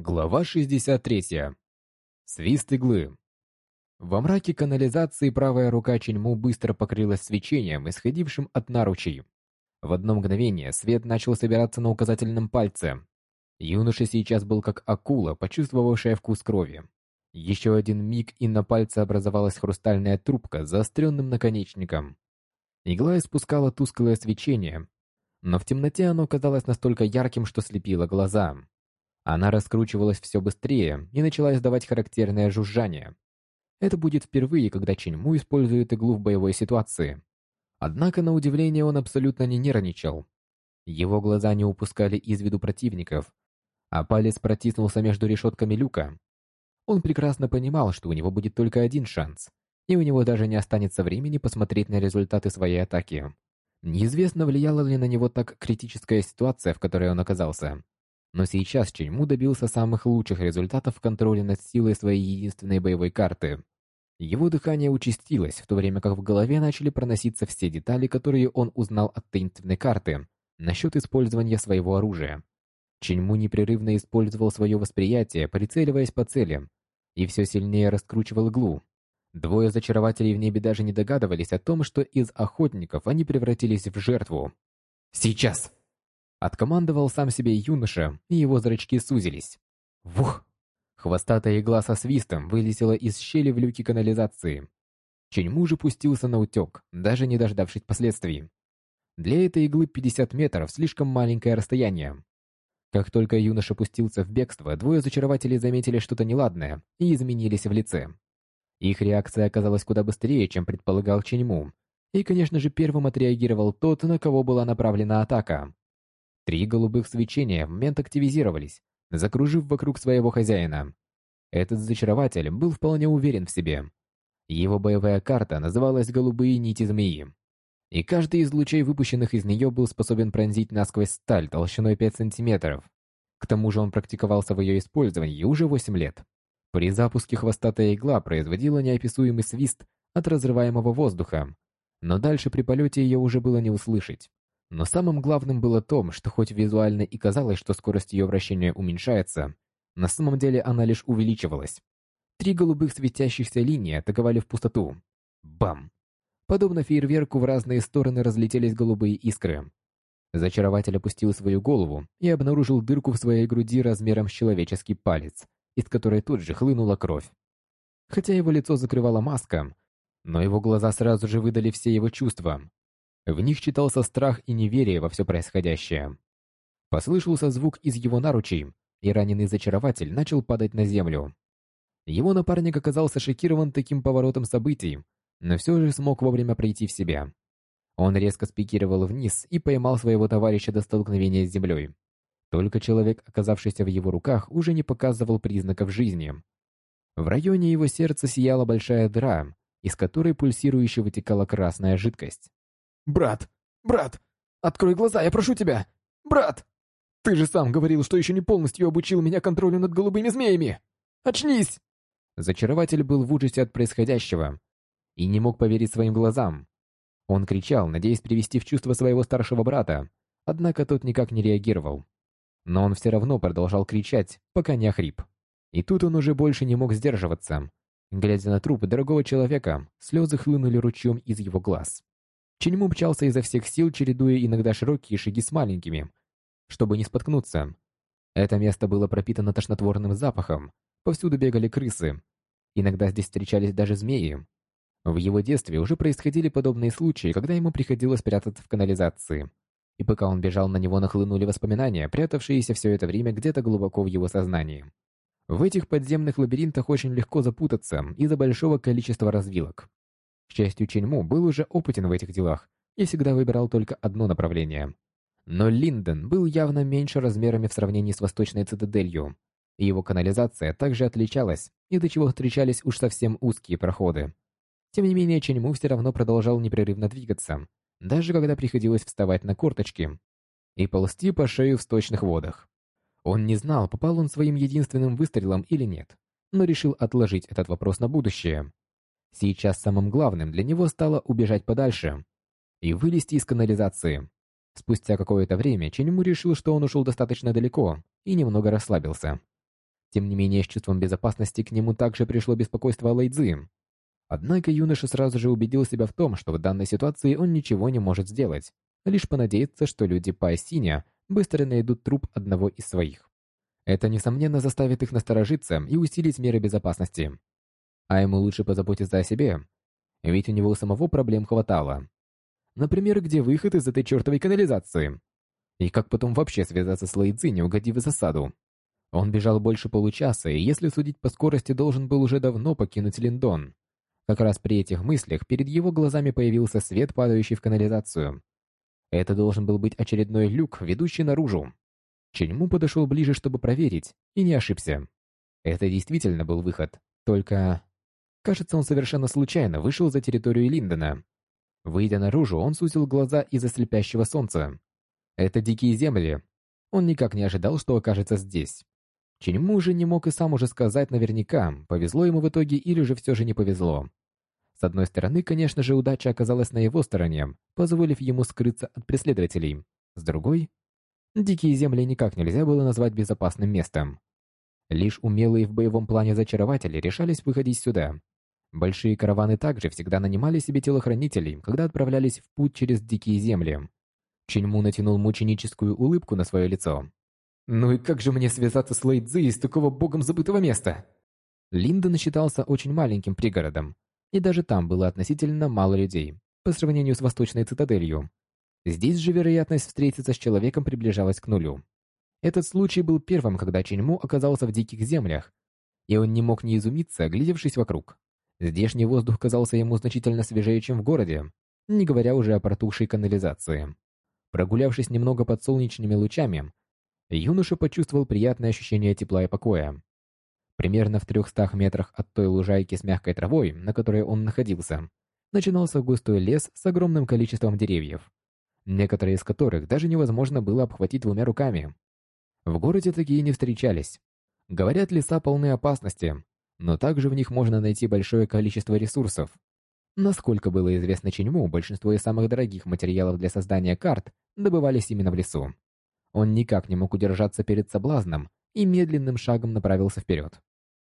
Глава 63. Свист иглы. Во мраке канализации правая рука Ченьму быстро покрылась свечением, исходившим от наручей. В одно мгновение свет начал собираться на указательном пальце. Юноша сейчас был как акула, почувствовавшая вкус крови. Еще один миг, и на пальце образовалась хрустальная трубка с заостренным наконечником. Игла испускала тусклое свечение, но в темноте оно казалось настолько ярким, что слепило глаза. Она раскручивалась все быстрее и начала издавать характерное жужжание. Это будет впервые, когда Ченьму использует иглу в боевой ситуации. Однако, на удивление, он абсолютно не нервничал. Его глаза не упускали из виду противников, а палец протиснулся между решетками люка. Он прекрасно понимал, что у него будет только один шанс, и у него даже не останется времени посмотреть на результаты своей атаки. Неизвестно, влияла ли на него так критическая ситуация, в которой он оказался. Но сейчас Ченьму добился самых лучших результатов в контроле над силой своей единственной боевой карты. Его дыхание участилось, в то время как в голове начали проноситься все детали, которые он узнал от таинственной карты насчет использования своего оружия. Ченьму непрерывно использовал свое восприятие, прицеливаясь по целям, и все сильнее раскручивал иглу. Двое зачарователей в небе даже не догадывались о том, что из охотников они превратились в жертву. «Сейчас!» Откомандовал сам себе юноша, и его зрачки сузились. Вух! Хвостатая игла со свистом вылетела из щели в люке канализации. Ченьму же пустился на утек, даже не дождавшись последствий. Для этой иглы 50 метров слишком маленькое расстояние. Как только юноша пустился в бегство, двое зачарователей заметили что-то неладное и изменились в лице. Их реакция оказалась куда быстрее, чем предполагал Ченьму. И, конечно же, первым отреагировал тот, на кого была направлена атака. Три голубых свечения в момент активизировались, закружив вокруг своего хозяина. Этот зачарователь был вполне уверен в себе. Его боевая карта называлась «Голубые нити змеи». И каждый из лучей, выпущенных из нее, был способен пронзить насквозь сталь толщиной 5 сантиметров. К тому же он практиковался в ее использовании уже 8 лет. При запуске хвостатая игла производила неописуемый свист от разрываемого воздуха, но дальше при полете ее уже было не услышать. Но самым главным было то, что хоть визуально и казалось, что скорость ее вращения уменьшается, на самом деле она лишь увеличивалась. Три голубых светящихся линии атаковали в пустоту. Бам! Подобно фейерверку в разные стороны разлетелись голубые искры. Зачарователь опустил свою голову и обнаружил дырку в своей груди размером с человеческий палец, из которой тут же хлынула кровь. Хотя его лицо закрывала маска, но его глаза сразу же выдали все его чувства, в них читался страх и неверие во все происходящее. Послышался звук из его наручей, и раненый зачарователь начал падать на землю. Его напарник оказался шокирован таким поворотом событий, но все же смог вовремя прийти в себя. Он резко спикировал вниз и поймал своего товарища до столкновения с землей. Только человек, оказавшийся в его руках, уже не показывал признаков жизни. В районе его сердца сияла большая дыра, из которой пульсирующе вытекала красная жидкость. «Брат! Брат! Открой глаза, я прошу тебя! Брат! Ты же сам говорил, что еще не полностью обучил меня контролю над голубыми змеями! Очнись!» Зачарователь был в ужасе от происходящего и не мог поверить своим глазам. Он кричал, надеясь привести в чувство своего старшего брата, однако тот никак не реагировал. Но он все равно продолжал кричать, пока не охрип. И тут он уже больше не мог сдерживаться. Глядя на труп дорогого человека, слезы хлынули ручьем из его глаз. Ченьму мчался изо всех сил, чередуя иногда широкие шаги с маленькими, чтобы не споткнуться. Это место было пропитано тошнотворным запахом, повсюду бегали крысы. Иногда здесь встречались даже змеи. В его детстве уже происходили подобные случаи, когда ему приходилось прятаться в канализации. И пока он бежал, на него нахлынули воспоминания, прятавшиеся все это время где-то глубоко в его сознании. В этих подземных лабиринтах очень легко запутаться из-за большого количества развилок. К счастью, Ченьму был уже опытен в этих делах и всегда выбирал только одно направление. Но Линден был явно меньше размерами в сравнении с восточной цитаделью, и его канализация также отличалась, и до чего встречались уж совсем узкие проходы. Тем не менее, Ченьму все равно продолжал непрерывно двигаться, даже когда приходилось вставать на корточки и ползти по шею в сточных водах. Он не знал, попал он своим единственным выстрелом или нет, но решил отложить этот вопрос на будущее. Сейчас самым главным для него стало убежать подальше и вылезти из канализации. Спустя какое-то время Ченьму решил, что он ушел достаточно далеко и немного расслабился. Тем не менее, с чувством безопасности к нему также пришло беспокойство Лайдзи. Однако юноша сразу же убедил себя в том, что в данной ситуации он ничего не может сделать, лишь понадеяться, что люди Паосиня быстро найдут труп одного из своих. Это, несомненно, заставит их насторожиться и усилить меры безопасности. А ему лучше позаботиться о себе, ведь у него самого проблем хватало. Например, где выход из этой чертовой канализации? И как потом вообще связаться с Лэйдзи, не угодив в засаду? Он бежал больше получаса, и если судить по скорости, должен был уже давно покинуть Линдон. Как раз при этих мыслях перед его глазами появился свет, падающий в канализацию. Это должен был быть очередной люк, ведущий наружу. Ченьму подошел ближе, чтобы проверить, и не ошибся. Это действительно был выход, только... Кажется, он совершенно случайно вышел за территорию Линдона. Выйдя наружу, он сузил глаза из-за слепящего солнца. Это дикие земли. Он никак не ожидал, что окажется здесь. Ченьму уже не мог и сам уже сказать наверняка, повезло ему в итоге или же все же не повезло. С одной стороны, конечно же, удача оказалась на его стороне, позволив ему скрыться от преследователей. С другой, дикие земли никак нельзя было назвать безопасным местом. Лишь умелые в боевом плане зачарователи решались выходить сюда. Большие караваны также всегда нанимали себе телохранителей, когда отправлялись в путь через дикие земли. Ченьму натянул мученическую улыбку на свое лицо. «Ну и как же мне связаться с Лэйдзи из такого богом забытого места?» Линдон считался очень маленьким пригородом, и даже там было относительно мало людей, по сравнению с восточной цитаделью. Здесь же вероятность встретиться с человеком приближалась к нулю. Этот случай был первым, когда Ченьму оказался в диких землях, и он не мог не изумиться, оглядевшись вокруг. Здешний воздух казался ему значительно свежее, чем в городе, не говоря уже о протухшей канализации. Прогулявшись немного под солнечными лучами, юноша почувствовал приятное ощущение тепла и покоя. Примерно в трехстах метрах от той лужайки с мягкой травой, на которой он находился, начинался густой лес с огромным количеством деревьев, некоторые из которых даже невозможно было обхватить двумя руками. В городе такие не встречались. Говорят, леса полны опасности, но также в них можно найти большое количество ресурсов. Насколько было известно Ченьму, большинство из самых дорогих материалов для создания карт добывались именно в лесу. Он никак не мог удержаться перед соблазном и медленным шагом направился вперед.